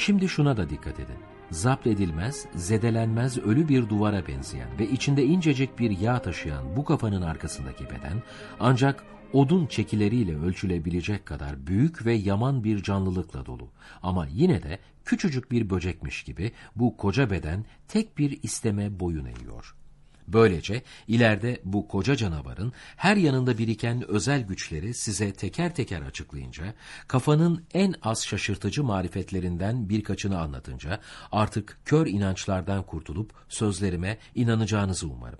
Şimdi şuna da dikkat edin. Zapt edilmez, zedelenmez ölü bir duvara benzeyen ve içinde incecik bir yağ taşıyan bu kafanın arkasındaki beden ancak odun çekileriyle ölçülebilecek kadar büyük ve yaman bir canlılıkla dolu. Ama yine de küçücük bir böcekmiş gibi bu koca beden tek bir isteme boyun eğiyor. Böylece ileride bu koca canavarın her yanında biriken özel güçleri size teker teker açıklayınca, kafanın en az şaşırtıcı marifetlerinden birkaçını anlatınca artık kör inançlardan kurtulup sözlerime inanacağınızı umarım.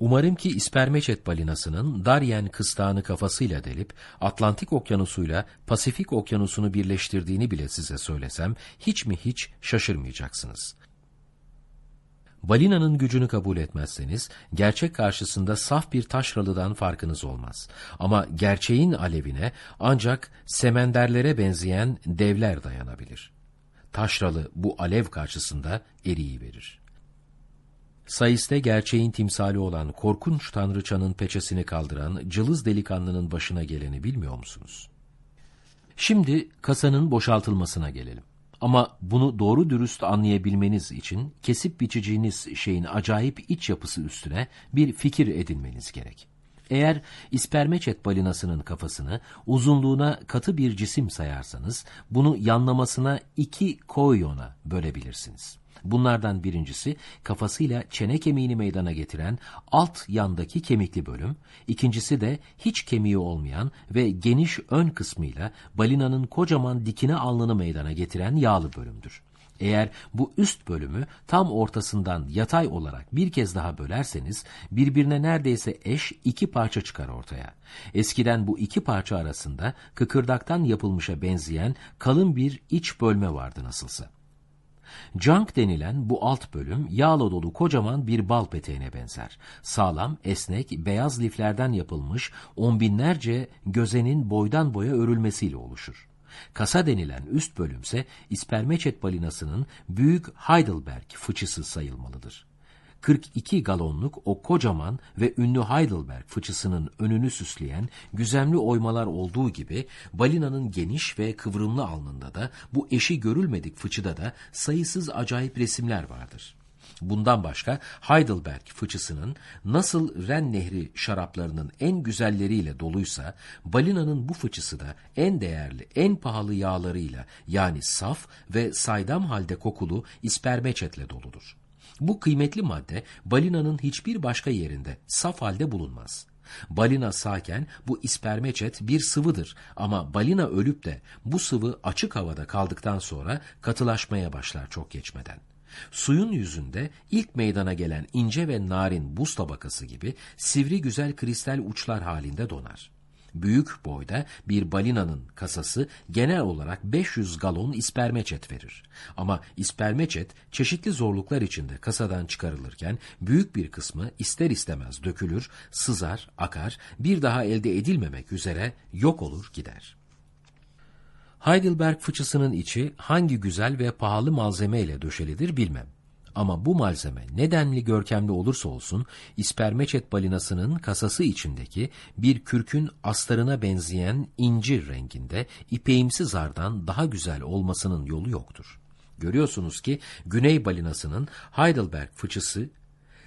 Umarım ki ispermeçet balinasının Darien kıstağını kafasıyla delip Atlantik okyanusuyla Pasifik okyanusunu birleştirdiğini bile size söylesem hiç mi hiç şaşırmayacaksınız. Balinanın gücünü kabul etmezseniz gerçek karşısında saf bir taşralıdan farkınız olmaz. Ama gerçeğin alevine ancak semenderlere benzeyen devler dayanabilir. Taşralı bu alev karşısında eriyi verir. Sayiste gerçeğin timsali olan korkunç tanrıçanın peçesini kaldıran cılız delikanlının başına geleni bilmiyor musunuz? Şimdi kasanın boşaltılmasına gelelim. Ama bunu doğru dürüst anlayabilmeniz için kesip biçeceğiniz şeyin acayip iç yapısı üstüne bir fikir edinmeniz gerek. Eğer ispermeçet balinasının kafasını uzunluğuna katı bir cisim sayarsanız bunu yanlamasına iki koyona bölebilirsiniz. Bunlardan birincisi kafasıyla çene kemiğini meydana getiren alt yandaki kemikli bölüm, ikincisi de hiç kemiği olmayan ve geniş ön kısmıyla balinanın kocaman dikine alnını meydana getiren yağlı bölümdür. Eğer bu üst bölümü tam ortasından yatay olarak bir kez daha bölerseniz birbirine neredeyse eş iki parça çıkar ortaya. Eskiden bu iki parça arasında kıkırdaktan yapılmışa benzeyen kalın bir iç bölme vardı nasılsa. Junk denilen bu alt bölüm yağla dolu kocaman bir bal peteğine benzer. Sağlam, esnek, beyaz liflerden yapılmış on binlerce gözenin boydan boya örülmesiyle oluşur. Kasa denilen üst bölümse ispermeçet balinasının büyük Heidelberg fıçısı sayılmalıdır. 42 galonluk o kocaman ve ünlü Heidelberg fıçısının önünü süsleyen güzemli oymalar olduğu gibi balinanın geniş ve kıvrımlı alnında da bu eşi görülmedik fıçıda da sayısız acayip resimler vardır. Bundan başka Heidelberg fıçısının nasıl Ren Nehri şaraplarının en güzelleriyle doluysa, balinanın bu fıçısı da en değerli, en pahalı yağlarıyla yani saf ve saydam halde kokulu ispermeçetle doludur. Bu kıymetli madde balinanın hiçbir başka yerinde saf halde bulunmaz. Balina sağken bu ispermeçet bir sıvıdır ama balina ölüp de bu sıvı açık havada kaldıktan sonra katılaşmaya başlar çok geçmeden. Suyun yüzünde ilk meydana gelen ince ve narin buz tabakası gibi sivri güzel kristal uçlar halinde donar. Büyük boyda bir balinanın kasası genel olarak 500 galon ispermeçet verir. Ama ispermeçet çeşitli zorluklar içinde kasadan çıkarılırken büyük bir kısmı ister istemez dökülür, sızar, akar, bir daha elde edilmemek üzere yok olur gider. Heidelberg fıçısının içi hangi güzel ve pahalı malzemeyle döşelidir bilmem. Ama bu malzeme nedenli görkemli olursa olsun ispermeçet balinasının kasası içindeki bir kürkün astarına benzeyen incir renginde ipeğimsi zardan daha güzel olmasının yolu yoktur. Görüyorsunuz ki güney balinasının Heidelberg fıçısı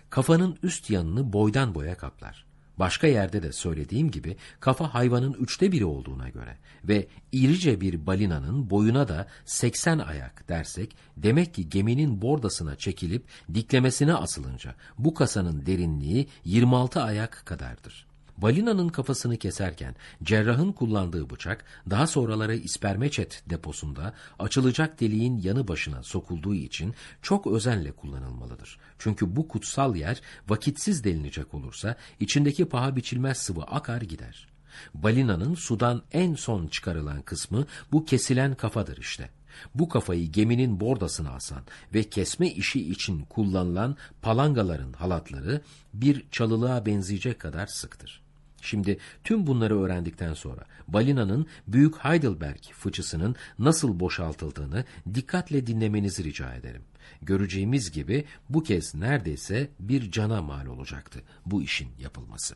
kafanın üst yanını boydan boya kaplar. Başka yerde de söylediğim gibi kafa hayvanın üçte biri olduğuna göre ve irice bir balinanın boyuna da 80 ayak dersek demek ki geminin bordasına çekilip diklemesine asılınca bu kasanın derinliği 26 ayak kadardır. Balinanın kafasını keserken cerrahın kullandığı bıçak daha sonraları ispermeçet deposunda açılacak deliğin yanı başına sokulduğu için çok özenle kullanılmalıdır. Çünkü bu kutsal yer vakitsiz delinecek olursa içindeki paha biçilmez sıvı akar gider. Balinanın sudan en son çıkarılan kısmı bu kesilen kafadır işte. Bu kafayı geminin bordasına asan ve kesme işi için kullanılan palangaların halatları bir çalılığa benzeyecek kadar sıktır. Şimdi tüm bunları öğrendikten sonra balinanın Büyük Heidelberg fıçısının nasıl boşaltıldığını dikkatle dinlemenizi rica ederim. Göreceğimiz gibi bu kez neredeyse bir cana mal olacaktı bu işin yapılması.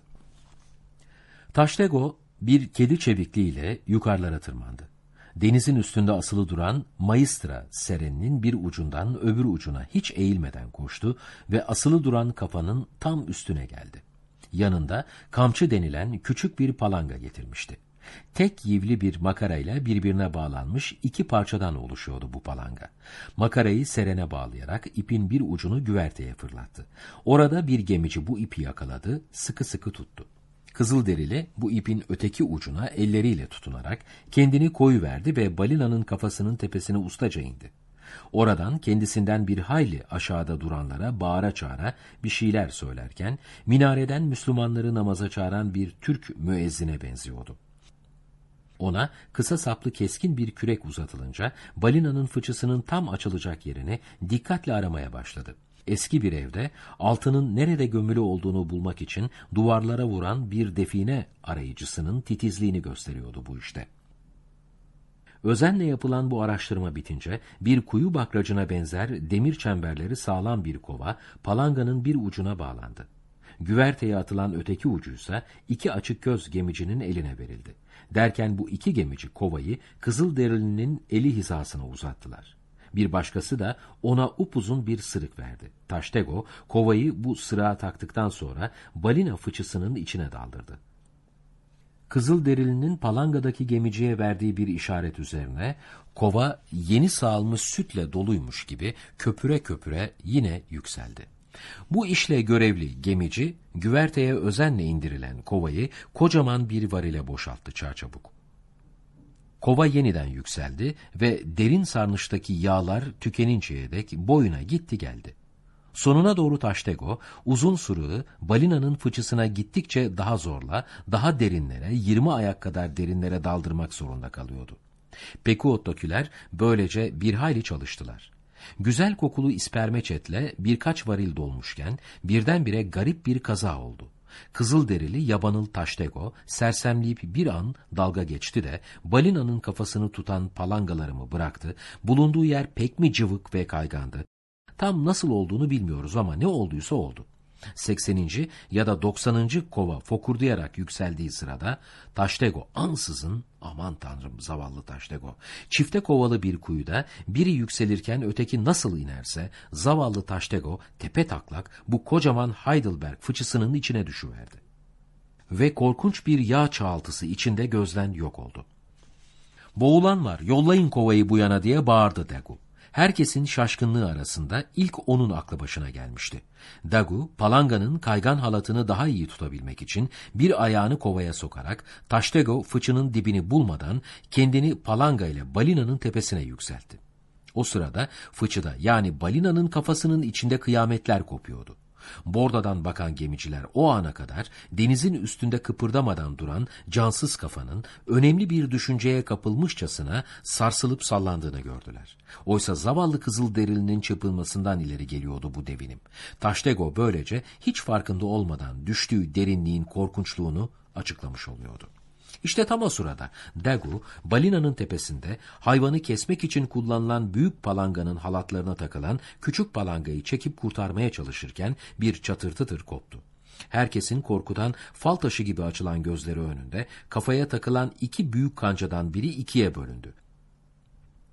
Taştego bir kedi çevikliğiyle yukarılara tırmandı. denizin üstünde asılı duran Maistra sereninin bir ucundan öbür ucuna hiç eğilmeden koştu ve asılı duran kafanın tam üstüne geldi. Yanında kamçı denilen küçük bir palanga getirmişti. Tek yivli bir makarayla birbirine bağlanmış iki parçadan oluşuyordu bu palanga. Makarayı serene bağlayarak ipin bir ucunu güverteye fırlattı. Orada bir gemici bu ipi yakaladı, sıkı sıkı tuttu. Kızılderili bu ipin öteki ucuna elleriyle tutunarak kendini koyu verdi ve balinanın kafasının tepesine ustaca indi. Oradan kendisinden bir hayli aşağıda duranlara bağıra çağıra bir şeyler söylerken minareden Müslümanları namaza çağıran bir Türk müezzine benziyordu. Ona kısa saplı keskin bir kürek uzatılınca balinanın fıçısının tam açılacak yerini dikkatle aramaya başladı. Eski bir evde altının nerede gömülü olduğunu bulmak için duvarlara vuran bir define arayıcısının titizliğini gösteriyordu bu işte. Özenle yapılan bu araştırma bitince bir kuyu bakracına benzer demir çemberleri sağlam bir kova palanganın bir ucuna bağlandı. Güverteye atılan öteki ucuysa iki açık göz gemicinin eline verildi. Derken bu iki gemici kovayı Kızılderili'nin eli hizasına uzattılar. Bir başkası da ona upuzun bir sırık verdi. Taştego kovayı bu sırığa taktıktan sonra balina fıçısının içine daldırdı. Kızılderili'nin Palanga'daki gemiciye verdiği bir işaret üzerine kova yeni sağılmış sütle doluymuş gibi köpüre köpüre yine yükseldi. Bu işle görevli gemici güverteye özenle indirilen kovayı kocaman bir varile boşalttı çarçabuk. Kova yeniden yükseldi ve derin sarnıçtaki yağlar tükeninceye dek boyuna gitti geldi. Sonuna doğru Taştego, uzun sürüğü balinanın fıçısına gittikçe daha zorla, daha derinlere, 20 ayak kadar derinlere daldırmak zorunda kalıyordu. Pekuot'takiler böylece bir hayli çalıştılar. Güzel kokulu ispermeçetle birkaç varil dolmuşken birdenbire garip bir kaza oldu. Kızılderili yabanıl Taştego sersemleyip bir an dalga geçti de balinanın kafasını tutan palangalarımı bıraktı. Bulunduğu yer pek mi cıvık ve kaygandı. Tam nasıl olduğunu bilmiyoruz ama ne olduysa oldu. 80. ya da 90. kova fokurdayarak yükseldiği sırada Taştego ansızın aman tanrım zavallı Taştego çifte kovalı bir kuyuda biri yükselirken öteki nasıl inerse zavallı Taştego tepe taklak bu kocaman Heidelberg fıçısının içine düşüverdi. Ve korkunç bir yağ çağaltısı içinde gözden yok oldu. Boğulan var yollayın kovayı bu yana diye bağırdı Dagu. Herkesin şaşkınlığı arasında ilk onun aklı başına gelmişti. Dagu, palanganın kaygan halatını daha iyi tutabilmek için bir ayağını kovaya sokarak Taştego fıçının dibini bulmadan kendini palanga ile balinanın tepesine yükseltti. O sırada fıçıda yani balinanın kafasının içinde kıyametler kopuyordu. Bordadan bakan gemiciler o ana kadar denizin üstünde kıpırdamadan duran cansız kafanın önemli bir düşünceye kapılmışçasına sarsılıp sallandığını gördüler. Oysa zavallı kızıl derilinin çırpılmasından ileri geliyordu bu devinim. Taştego böylece hiç farkında olmadan düştüğü derinliğin korkunçluğunu açıklamış oluyordu. İşte tam o sırada Dagu, balinanın tepesinde hayvanı kesmek için kullanılan büyük palanganın halatlarına takılan küçük palangayı çekip kurtarmaya çalışırken bir çatırtıtır koptu. Herkesin korkudan fal taşı gibi açılan gözleri önünde kafaya takılan iki büyük kancadan biri ikiye bölündü.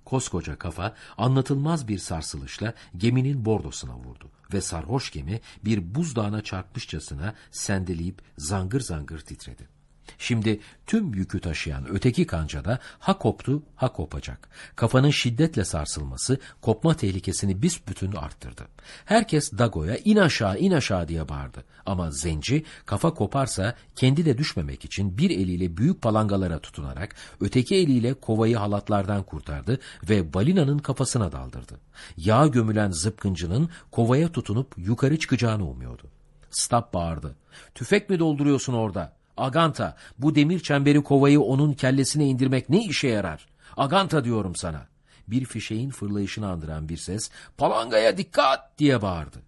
Koskoca kafa anlatılmaz bir sarsılışla geminin bordosuna vurdu ve sarhoş gemi bir buzdağına çarpmışçasına sendeleyip zangır zangır titredi. Şimdi tüm yükü taşıyan öteki kanca da ha koptu ha kopacak. Kafanın şiddetle sarsılması kopma tehlikesini büsbütün arttırdı. Herkes Dago'ya in aşağı in aşağı diye bağırdı. Ama zenci kafa koparsa kendi de düşmemek için bir eliyle büyük palangalara tutunarak öteki eliyle kovayı halatlardan kurtardı ve balinanın kafasına daldırdı. Yağ gömülen zıpkıncının kovaya tutunup yukarı çıkacağını umuyordu. Stab bağırdı. Tüfek mi dolduruyorsun orada? Aganta, bu demir çemberi kovayı onun kellesine indirmek ne işe yarar? Aganta diyorum sana. Bir fişeğin fırlayışını andıran bir ses, palangaya dikkat diye bağırdı.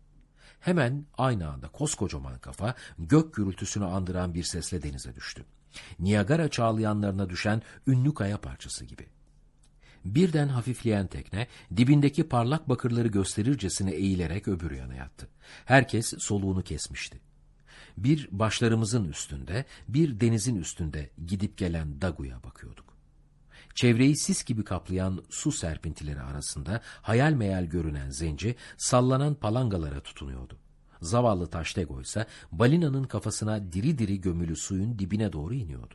Hemen aynı anda koskocaman kafa gök gürültüsünü andıran bir sesle denize düştü. Niagara çağlayanlarına düşen ünlü kaya parçası gibi. Birden hafifleyen tekne dibindeki parlak bakırları gösterircesine eğilerek öbür yana yattı. Herkes soluğunu kesmişti bir başlarımızın üstünde, bir denizin üstünde gidip gelen Dagu'ya bakıyorduk. Çevreyi sis gibi kaplayan su serpintileri arasında hayal meyal görünen zenci sallanan palangalara tutunuyordu. Zavallı Taştego ise balinanın kafasına diri diri gömülü suyun dibine doğru iniyordu.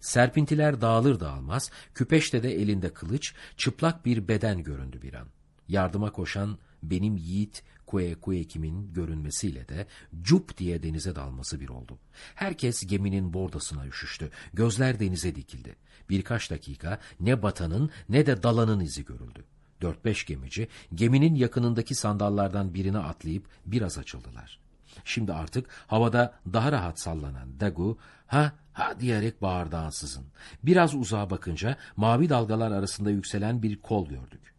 Serpintiler dağılır dağılmaz, küpeşte de elinde kılıç, çıplak bir beden göründü bir an. Yardıma koşan benim yiğit Kue Kuekim'in görünmesiyle de cup diye denize dalması bir oldu. Herkes geminin bordasına üşüştü, gözler denize dikildi. Birkaç dakika ne batanın ne de dalanın izi görüldü. Dört beş gemici geminin yakınındaki sandallardan birine atlayıp biraz açıldılar. Şimdi artık havada daha rahat sallanan Dagu, ha ha diyerek bağırdı ansızın. Biraz uzağa bakınca mavi dalgalar arasında yükselen bir kol gördük.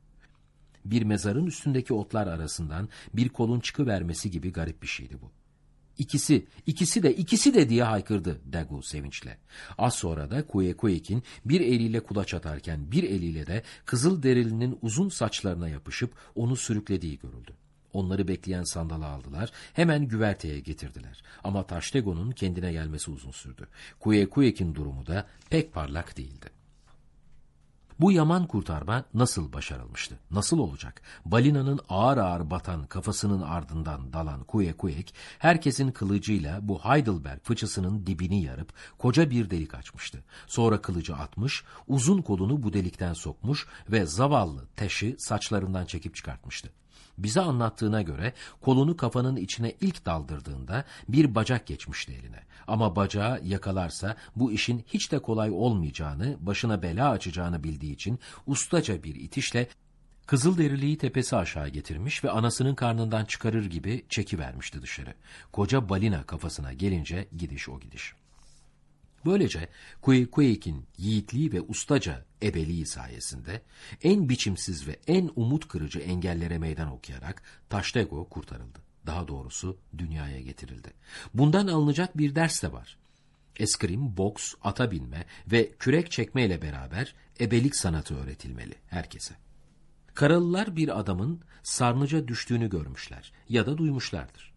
Bir mezarın üstündeki otlar arasından bir kolun çıkıvermesi gibi garip bir şeydi bu. İkisi, ikisi de, ikisi de diye haykırdı Dagu sevinçle. Az sonra da Kuyekuek'in bir eliyle kulaç atarken bir eliyle de kızıl derilinin uzun saçlarına yapışıp onu sürüklediği görüldü. Onları bekleyen sandala aldılar, hemen güverteye getirdiler. Ama Taştego'nun kendine gelmesi uzun sürdü. Kuyekuek'in durumu da pek parlak değildi. Bu yaman kurtarma nasıl başarılmıştı? Nasıl olacak? Balinanın ağır ağır batan kafasının ardından dalan Kuyekuek, herkesin kılıcıyla bu Heidelberg fıçısının dibini yarıp koca bir delik açmıştı. Sonra kılıcı atmış, uzun kolunu bu delikten sokmuş ve zavallı teşi saçlarından çekip çıkartmıştı. Bize anlattığına göre kolunu kafanın içine ilk daldırdığında bir bacak geçmişti eline. Ama bacağı yakalarsa bu işin hiç de kolay olmayacağını, başına bela açacağını bildiği için ustaca bir itişle Kızılderiliği tepesi aşağı getirmiş ve anasının karnından çıkarır gibi çekivermişti dışarı. Koca balina kafasına gelince gidiş o gidiş. Böylece Kueyk'in yiğitliği ve ustaca ebeliği sayesinde en biçimsiz ve en umut kırıcı engellere meydan okuyarak Taştego kurtarıldı. Daha doğrusu dünyaya getirildi. Bundan alınacak bir ders de var. Eskrim, boks, ata binme ve kürek çekme ile beraber ebelik sanatı öğretilmeli herkese. Karalılar bir adamın sarnıca düştüğünü görmüşler ya da duymuşlardır.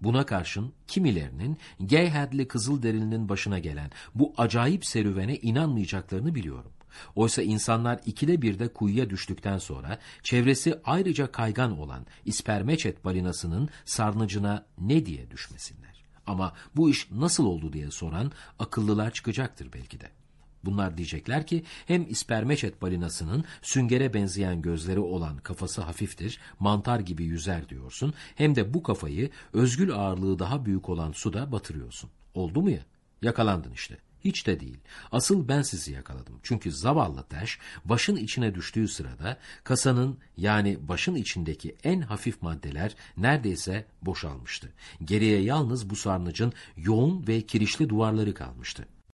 Buna karşın kimilerinin Geyhedli Kızılderili'nin başına gelen bu acayip serüvene inanmayacaklarını biliyorum. Oysa insanlar ikide birde kuyuya düştükten sonra çevresi ayrıca kaygan olan ispermeçet balinasının sarnıcına ne diye düşmesinler. Ama bu iş nasıl oldu diye soran akıllılar çıkacaktır belki de. Bunlar diyecekler ki hem ispermeçet balinasının süngere benzeyen gözleri olan kafası hafiftir, mantar gibi yüzer diyorsun, hem de bu kafayı özgül ağırlığı daha büyük olan suda batırıyorsun. Oldu mu ya? Yakalandın işte. Hiç de değil. Asıl ben sizi yakaladım. Çünkü zavallı taş başın içine düştüğü sırada kasanın yani başın içindeki en hafif maddeler neredeyse boşalmıştı. Geriye yalnız bu sarnıcın yoğun ve kirişli duvarları kalmıştı.